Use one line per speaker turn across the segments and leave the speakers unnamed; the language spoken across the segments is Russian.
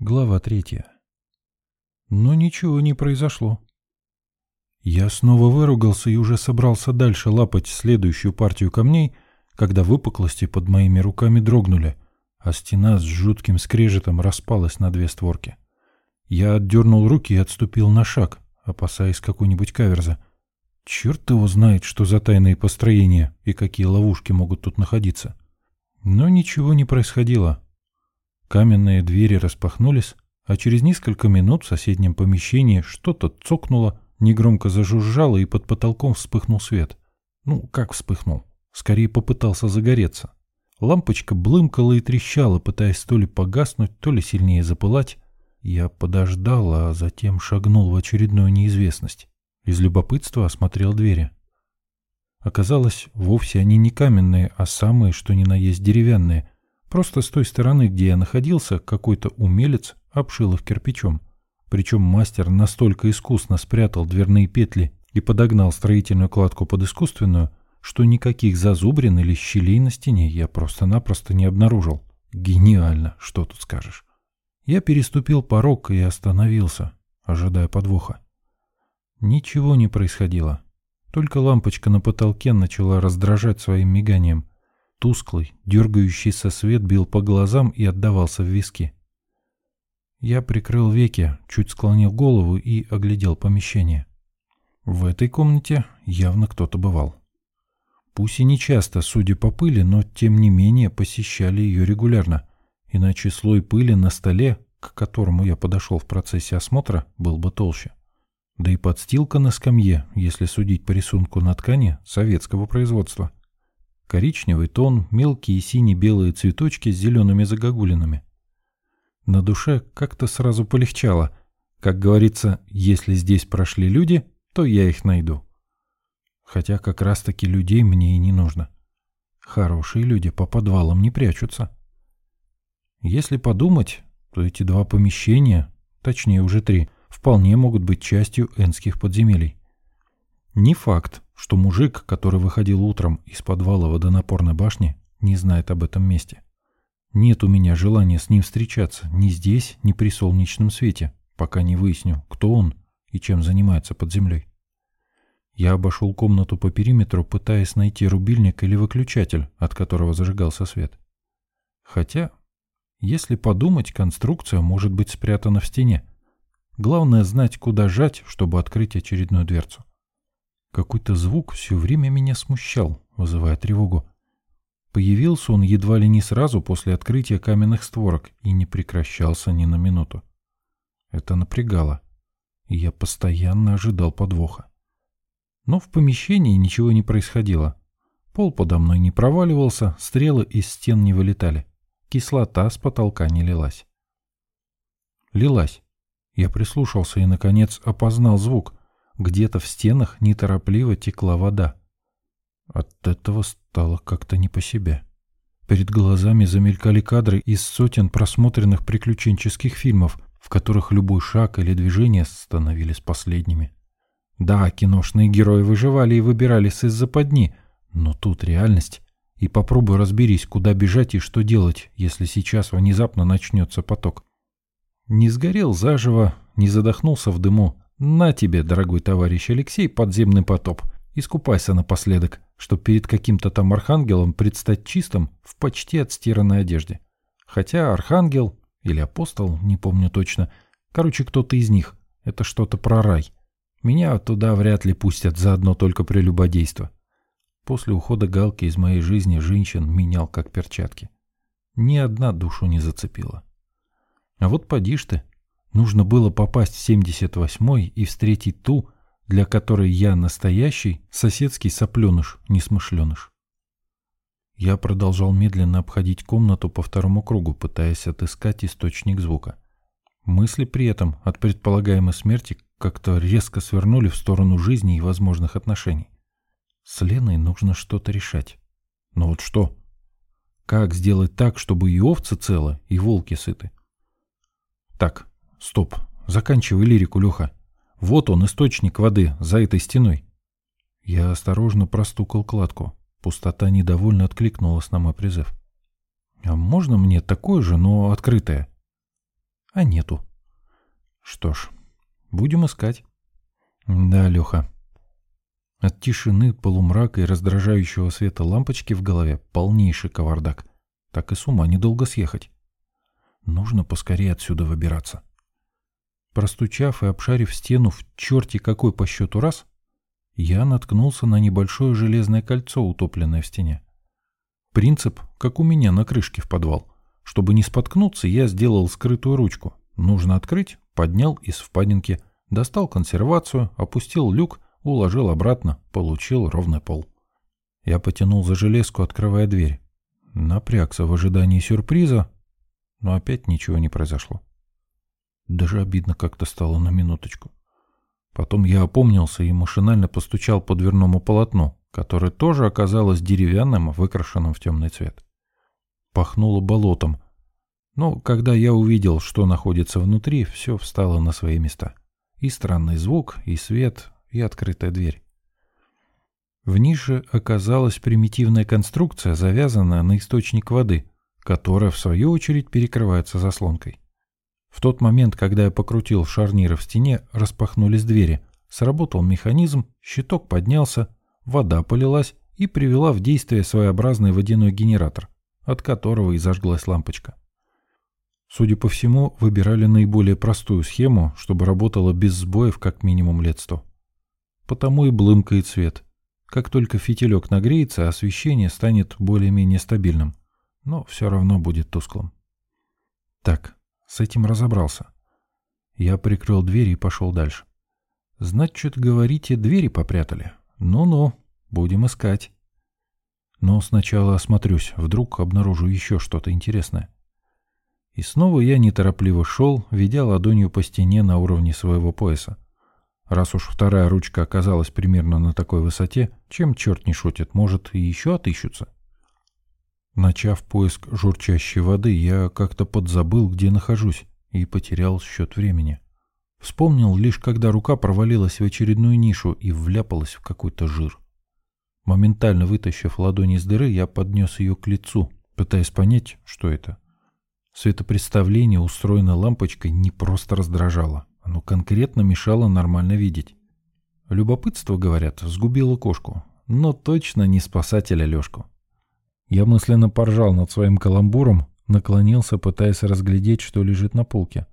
Глава третья. Но ничего не произошло. Я снова выругался и уже собрался дальше лапать следующую партию камней, когда выпуклости под моими руками дрогнули, а стена с жутким скрежетом распалась на две створки. Я отдернул руки и отступил на шаг, опасаясь какой-нибудь каверза. Черт его знает, что за тайные построения и какие ловушки могут тут находиться. Но ничего не происходило. Каменные двери распахнулись, а через несколько минут в соседнем помещении что-то цокнуло, негромко зажужжало и под потолком вспыхнул свет. Ну, как вспыхнул? Скорее попытался загореться. Лампочка блымкала и трещала, пытаясь то ли погаснуть, то ли сильнее запылать. Я подождал, а затем шагнул в очередную неизвестность. Из любопытства осмотрел двери. Оказалось, вовсе они не каменные, а самые, что ни на есть деревянные, Просто с той стороны, где я находился, какой-то умелец обшил их кирпичом. Причем мастер настолько искусно спрятал дверные петли и подогнал строительную кладку под искусственную, что никаких зазубрин или щелей на стене я просто-напросто не обнаружил. Гениально, что тут скажешь. Я переступил порог и остановился, ожидая подвоха. Ничего не происходило. Только лампочка на потолке начала раздражать своим миганием. Тусклый, дергающийся свет бил по глазам и отдавался в виски. Я прикрыл веки, чуть склонил голову и оглядел помещение. В этой комнате явно кто-то бывал. Пусть и не часто, судя по пыли, но тем не менее посещали ее регулярно, иначе слой пыли на столе, к которому я подошел в процессе осмотра, был бы толще. Да и подстилка на скамье, если судить по рисунку на ткани, советского производства – Коричневый тон, мелкие сине-белые цветочки с зелеными загогулинами. На душе как-то сразу полегчало. Как говорится, если здесь прошли люди, то я их найду. Хотя как раз-таки людей мне и не нужно. Хорошие люди по подвалам не прячутся. Если подумать, то эти два помещения, точнее уже три, вполне могут быть частью энских подземелий. Не факт, что мужик, который выходил утром из подвала водонапорной башни, не знает об этом месте. Нет у меня желания с ним встречаться ни здесь, ни при солнечном свете, пока не выясню, кто он и чем занимается под землей. Я обошел комнату по периметру, пытаясь найти рубильник или выключатель, от которого зажигался свет. Хотя, если подумать, конструкция может быть спрятана в стене. Главное знать, куда жать, чтобы открыть очередную дверцу. Какой-то звук все время меня смущал, вызывая тревогу. Появился он едва ли не сразу после открытия каменных створок и не прекращался ни на минуту. Это напрягало, и я постоянно ожидал подвоха. Но в помещении ничего не происходило. Пол подо мной не проваливался, стрелы из стен не вылетали. Кислота с потолка не лилась. Лилась. Я прислушался и, наконец, опознал звук — где-то в стенах неторопливо текла вода. От этого стало как-то не по себе. Перед глазами замелькали кадры из сотен просмотренных приключенческих фильмов, в которых любой шаг или движение становились последними. Да, киношные герои выживали и выбирались из западни, но тут реальность. И попробуй разберись, куда бежать и что делать, если сейчас внезапно начнется поток. Не сгорел заживо, не задохнулся в дыму, на тебе, дорогой товарищ Алексей, подземный потоп. Искупайся напоследок, чтоб перед каким-то там архангелом предстать чистым в почти отстиранной одежде. Хотя архангел или апостол, не помню точно, короче, кто-то из них, это что-то про рай. Меня туда вряд ли пустят за одно только прелюбодейство. После ухода Галки из моей жизни женщин менял как перчатки. Ни одна душу не зацепила. А вот поди ты, Нужно было попасть в 78-й и встретить ту, для которой я настоящий соседский сопленыш-несмышленыш. Я продолжал медленно обходить комнату по второму кругу, пытаясь отыскать источник звука. Мысли при этом от предполагаемой смерти как-то резко свернули в сторону жизни и возможных отношений. С Леной нужно что-то решать. Но вот что? Как сделать так, чтобы и овцы целы, и волки сыты? Так, Стоп, заканчивай лирику, Леха. Вот он, источник воды, за этой стеной. Я осторожно простукал кладку. Пустота недовольно откликнулась на мой призыв. А можно мне такое же, но открытое? а нету. Что ж, будем искать. Да, Леха. От тишины, полумрака и раздражающего света лампочки в голове полнейший кавардак. Так и с ума недолго съехать. Нужно поскорее отсюда выбираться. Простучав и обшарив стену в черти какой по счету раз, я наткнулся на небольшое железное кольцо, утопленное в стене. Принцип, как у меня на крышке в подвал. Чтобы не споткнуться, я сделал скрытую ручку. Нужно открыть, поднял из впадинки, достал консервацию, опустил люк, уложил обратно, получил ровный пол. Я потянул за железку, открывая дверь. Напрягся в ожидании сюрприза, но опять ничего не произошло. Даже обидно как-то стало на минуточку. Потом я опомнился и машинально постучал по дверному полотну, которое тоже оказалось деревянным, выкрашенным в темный цвет. Пахнуло болотом. Но когда я увидел, что находится внутри, все встало на свои места. И странный звук, и свет, и открытая дверь. В нише оказалась примитивная конструкция, завязанная на источник воды, которая, в свою очередь, перекрывается заслонкой. В тот момент, когда я покрутил шарниры в стене, распахнулись двери. Сработал механизм, щиток поднялся, вода полилась и привела в действие своеобразный водяной генератор, от которого и зажглась лампочка. Судя по всему, выбирали наиболее простую схему, чтобы работала без сбоев как минимум лет сто. Потому и блымкает свет. Как только фитилек нагреется, освещение станет более-менее стабильным, но все равно будет тусклым. Так, с этим разобрался. Я прикрыл дверь и пошел дальше. Значит, говорите, двери попрятали? Ну-ну, будем искать. Но сначала осмотрюсь, вдруг обнаружу еще что-то интересное. И снова я неторопливо шел, ведя ладонью по стене на уровне своего пояса. Раз уж вторая ручка оказалась примерно на такой высоте, чем черт не шутит, может и еще отыщутся. Начав поиск журчащей воды, я как-то подзабыл, где нахожусь, и потерял счет времени. Вспомнил лишь, когда рука провалилась в очередную нишу и вляпалась в какой-то жир. Моментально вытащив ладонь из дыры, я поднес ее к лицу, пытаясь понять, что это. Светопредставление, устроенное лампочкой, не просто раздражало, оно конкретно мешало нормально видеть. Любопытство, говорят, сгубило кошку, но точно не спасателя Лешку. Я мысленно поржал над своим каламбуром, наклонился, пытаясь разглядеть, что лежит на полке.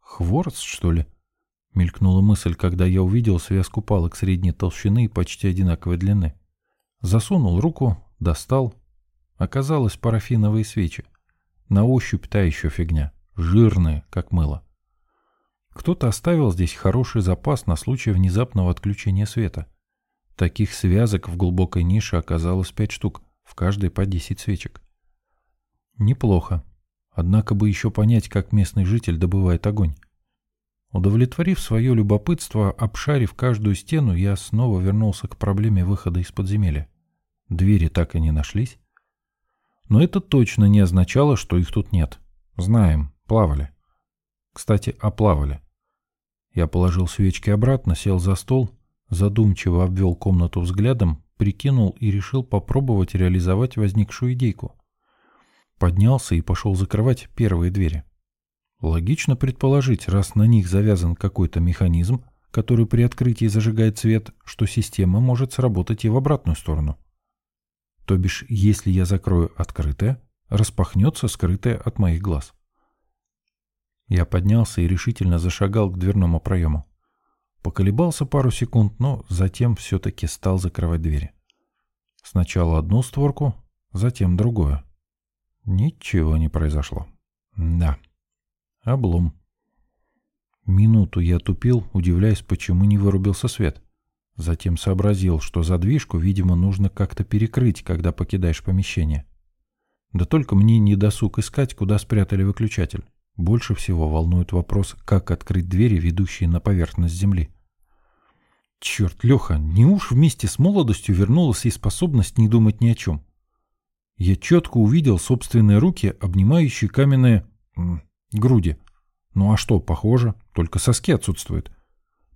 «Хворст, что ли?» — мелькнула мысль, когда я увидел связку палок средней толщины и почти одинаковой длины. Засунул руку, достал. Оказалось, парафиновые свечи. На ощупь та еще фигня. Жирные, как мыло. Кто-то оставил здесь хороший запас на случай внезапного отключения света. Таких связок в глубокой нише оказалось пять штук — в каждой по 10 свечек. Неплохо. Однако бы еще понять, как местный житель добывает огонь. Удовлетворив свое любопытство, обшарив каждую стену, я снова вернулся к проблеме выхода из подземелья. Двери так и не нашлись. Но это точно не означало, что их тут нет. Знаем, плавали. Кстати, оплавали. Я положил свечки обратно, сел за стол, задумчиво обвел комнату взглядом прикинул и решил попробовать реализовать возникшую идейку. Поднялся и пошел закрывать первые двери. Логично предположить, раз на них завязан какой-то механизм, который при открытии зажигает свет, что система может сработать и в обратную сторону. То бишь, если я закрою открытое, распахнется скрытое от моих глаз. Я поднялся и решительно зашагал к дверному проему. Поколебался пару секунд, но затем все-таки стал закрывать двери. Сначала одну створку, затем другую. Ничего не произошло. Да. Облом. Минуту я тупил, удивляясь, почему не вырубился свет. Затем сообразил, что задвижку, видимо, нужно как-то перекрыть, когда покидаешь помещение. Да только мне не досуг искать, куда спрятали выключатель. Больше всего волнует вопрос, как открыть двери, ведущие на поверхность земли. Черт, Леха, не уж вместе с молодостью вернулась и способность не думать ни о чем. Я четко увидел собственные руки, обнимающие каменные... груди. Ну а что, похоже, только соски отсутствуют.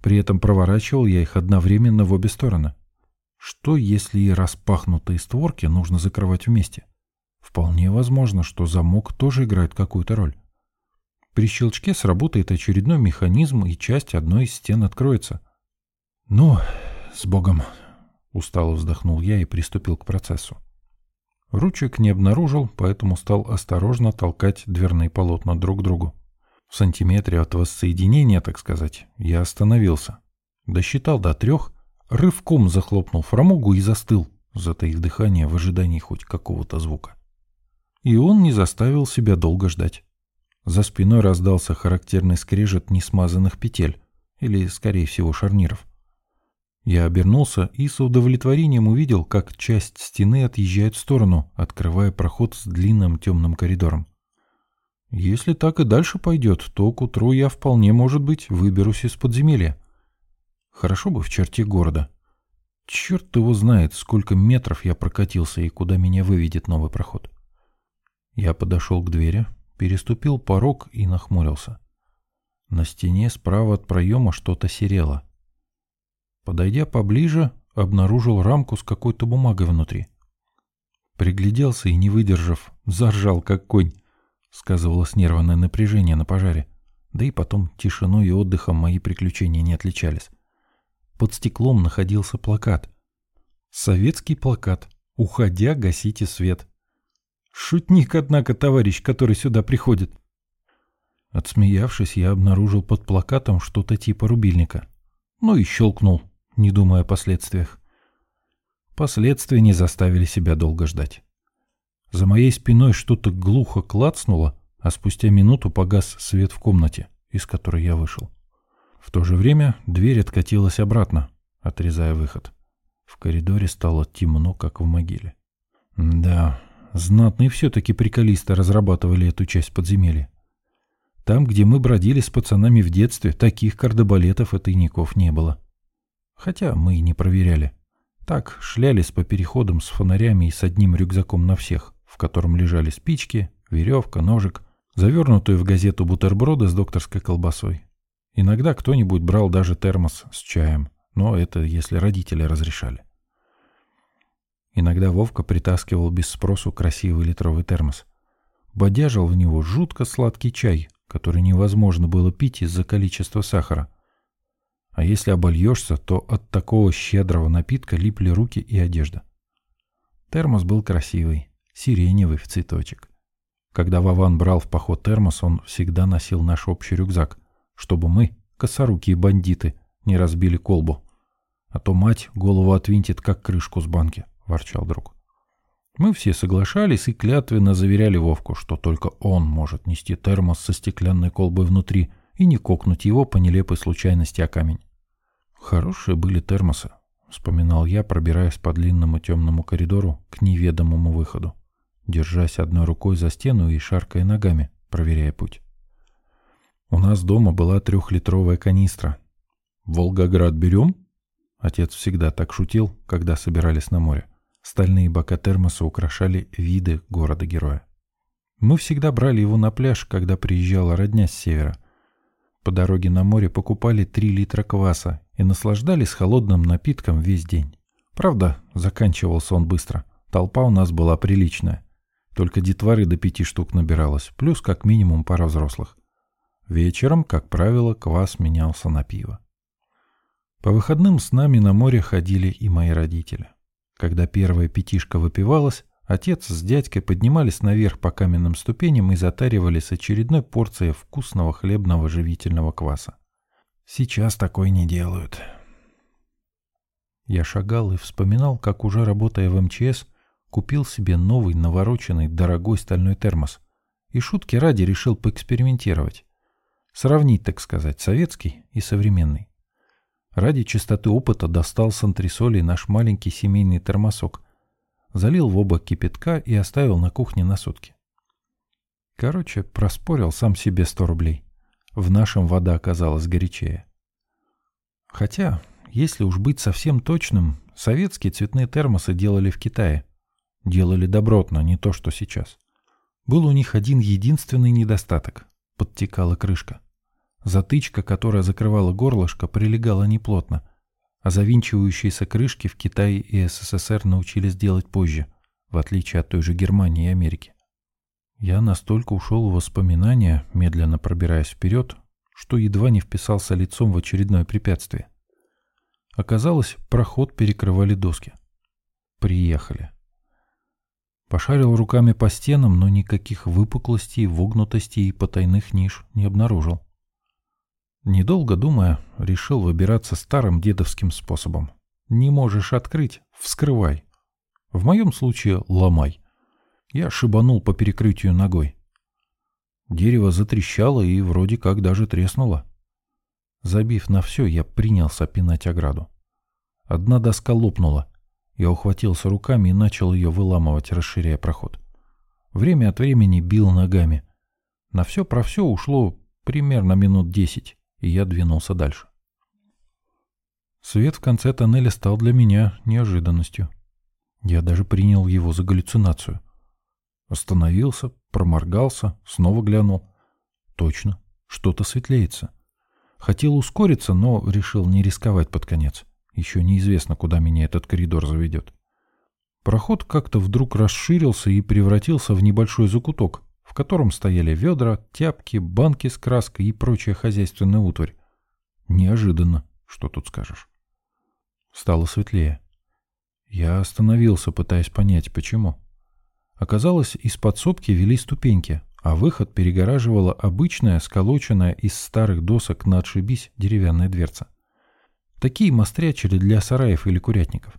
При этом проворачивал я их одновременно в обе стороны. Что, если и распахнутые створки нужно закрывать вместе? Вполне возможно, что замок тоже играет какую-то роль. При щелчке сработает очередной механизм, и часть одной из стен откроется. «Ну, с Богом!» — устало вздохнул я и приступил к процессу. Ручек не обнаружил, поэтому стал осторожно толкать дверные полотна друг к другу. В сантиметре от воссоединения, так сказать, я остановился. Досчитал до трех, рывком захлопнул фрамугу и застыл, затаив дыхание в ожидании хоть какого-то звука. И он не заставил себя долго ждать. За спиной раздался характерный скрежет несмазанных петель, или, скорее всего, шарниров. Я обернулся и с удовлетворением увидел, как часть стены отъезжает в сторону, открывая проход с длинным темным коридором. Если так и дальше пойдет, то к утру я вполне, может быть, выберусь из подземелья. Хорошо бы в черте города. Черт его знает, сколько метров я прокатился и куда меня выведет новый проход. Я подошел к двери, переступил порог и нахмурился. На стене справа от проема что-то серело. Подойдя поближе, обнаружил рамку с какой-то бумагой внутри. Пригляделся и, не выдержав, заржал, как конь. Сказывалось нервное напряжение на пожаре. Да и потом тишиной и отдыхом мои приключения не отличались. Под стеклом находился плакат. Советский плакат. «Уходя, гасите свет». Шутник, однако, товарищ, который сюда приходит. Отсмеявшись, я обнаружил под плакатом что-то типа рубильника. Ну и щелкнул, не думая о последствиях. Последствия не заставили себя долго ждать. За моей спиной что-то глухо клацнуло, а спустя минуту погас свет в комнате, из которой я вышел. В то же время дверь откатилась обратно, отрезая выход. В коридоре стало темно, как в могиле. Да, знатные все-таки приколисты разрабатывали эту часть подземелья. Там, где мы бродили с пацанами в детстве, таких кардебалетов и тайников не было. Хотя мы и не проверяли. Так, шлялись по переходам с фонарями и с одним рюкзаком на всех в котором лежали спички, веревка, ножик, завернутые в газету бутерброды с докторской колбасой. Иногда кто-нибудь брал даже термос с чаем, но это если родители разрешали. Иногда Вовка притаскивал без спросу красивый литровый термос. Бодяжил в него жутко сладкий чай, который невозможно было пить из-за количества сахара. А если обольешься, то от такого щедрого напитка липли руки и одежда. Термос был красивый, сиреневый в цветочек. Когда Вован брал в поход термос, он всегда носил наш общий рюкзак, чтобы мы, косорукие бандиты, не разбили колбу. А то мать голову отвинтит, как крышку с банки, — ворчал друг. Мы все соглашались и клятвенно заверяли Вовку, что только он может нести термос со стеклянной колбой внутри и не кокнуть его по нелепой случайности о камень. Хорошие были термосы, — вспоминал я, пробираясь по длинному темному коридору к неведомому выходу держась одной рукой за стену и шаркая ногами, проверяя путь. У нас дома была трехлитровая канистра. «Волгоград берем?» Отец всегда так шутил, когда собирались на море. Стальные бока термоса украшали виды города-героя. Мы всегда брали его на пляж, когда приезжала родня с севера. По дороге на море покупали три литра кваса и наслаждались холодным напитком весь день. Правда, заканчивался он быстро. Толпа у нас была приличная. Только детворы до пяти штук набиралось, плюс как минимум пара взрослых. Вечером, как правило, квас менялся на пиво. По выходным с нами на море ходили и мои родители. Когда первая пятишка выпивалась, отец с дядькой поднимались наверх по каменным ступеням и затаривались очередной порцией вкусного хлебного живительного кваса. Сейчас такой не делают. Я шагал и вспоминал, как уже работая в МЧС, Купил себе новый, навороченный, дорогой стальной термос. И шутки ради решил поэкспериментировать. Сравнить, так сказать, советский и современный. Ради чистоты опыта достал с антресолей наш маленький семейный термосок. Залил в оба кипятка и оставил на кухне на сутки. Короче, проспорил сам себе сто рублей. В нашем вода оказалась горячее. Хотя, если уж быть совсем точным, советские цветные термосы делали в Китае. Делали добротно, не то что сейчас. Был у них один единственный недостаток – подтекала крышка. Затычка, которая закрывала горлышко, прилегала неплотно, а завинчивающиеся крышки в Китае и СССР научились делать позже, в отличие от той же Германии и Америки. Я настолько ушел в воспоминания, медленно пробираясь вперед, что едва не вписался лицом в очередное препятствие. Оказалось, проход перекрывали доски. Приехали. Пошарил руками по стенам, но никаких выпуклостей, вогнутостей и потайных ниш не обнаружил. Недолго думая, решил выбираться старым дедовским способом. Не можешь открыть — вскрывай. В моем случае — ломай. Я шибанул по перекрытию ногой. Дерево затрещало и вроде как даже треснуло. Забив на все, я принялся пинать ограду. Одна доска лопнула. Я ухватился руками и начал ее выламывать, расширяя проход. Время от времени бил ногами. На все про все ушло примерно минут десять, и я двинулся дальше. Свет в конце тоннеля стал для меня неожиданностью. Я даже принял его за галлюцинацию. Остановился, проморгался, снова глянул. Точно, что-то светлеется. Хотел ускориться, но решил не рисковать под конец. Еще неизвестно, куда меня этот коридор заведет. Проход как-то вдруг расширился и превратился в небольшой закуток, котором стояли ведра, тяпки, банки с краской и прочая хозяйственная утварь. Неожиданно, что тут скажешь. Стало светлее. Я остановился, пытаясь понять, почему. Оказалось, из подсобки вели ступеньки, а выход перегораживала обычная, сколоченная из старых досок на отшибись деревянная дверца. Такие мострячили для сараев или курятников.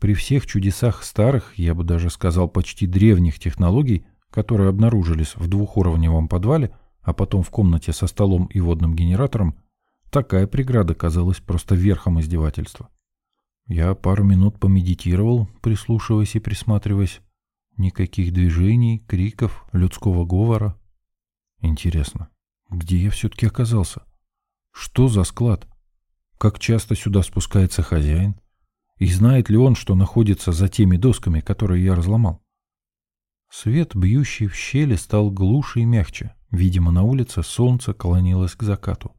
При всех чудесах старых, я бы даже сказал, почти древних технологий, которые обнаружились в двухуровневом подвале, а потом в комнате со столом и водным генератором, такая преграда казалась просто верхом издевательства. Я пару минут помедитировал, прислушиваясь и присматриваясь, Никаких движений, криков, людского говора. Интересно, где я все-таки оказался? Что за склад? Как часто сюда спускается хозяин? И знает ли он, что находится за теми досками, которые я разломал? Свет, бьющий в щели, стал глуше и мягче. Видимо, на улице солнце клонилось к закату.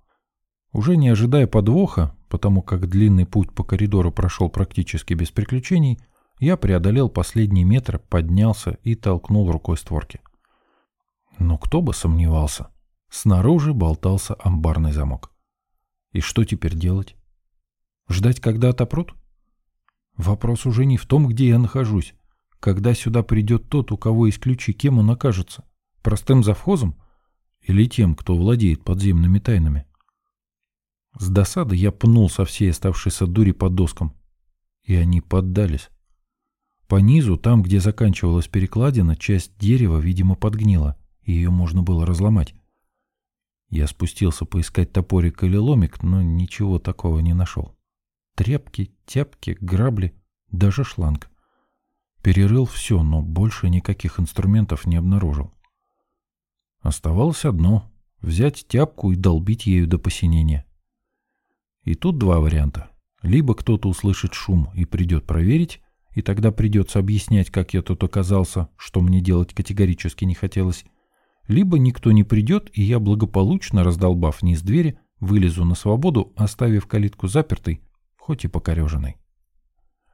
Уже не ожидая подвоха, потому как длинный путь по коридору прошел практически без приключений, я преодолел последний метр, поднялся и толкнул рукой створки. Но кто бы сомневался. Снаружи болтался амбарный замок. И что теперь делать? Ждать, когда отопрут? Вопрос уже не в том, где я нахожусь. Когда сюда придет тот, у кого есть ключи, кем он окажется? Простым завхозом? Или тем, кто владеет подземными тайнами? С досады я пнул со всей оставшейся дури по доскам. И они поддались. По низу, там, где заканчивалась перекладина, часть дерева, видимо, подгнила, и ее можно было разломать. Я спустился поискать топорик или ломик, но ничего такого не нашел. Тряпки, тяпки, грабли, даже шланг. Перерыл все, но больше никаких инструментов не обнаружил. Оставалось одно — взять тяпку и долбить ею до посинения. И тут два варианта. Либо кто-то услышит шум и придет проверить, и тогда придется объяснять, как я тут оказался, что мне делать категорически не хотелось. Либо никто не придет, и я, благополучно раздолбав низ двери, вылезу на свободу, оставив калитку запертой, хоть и покореженной.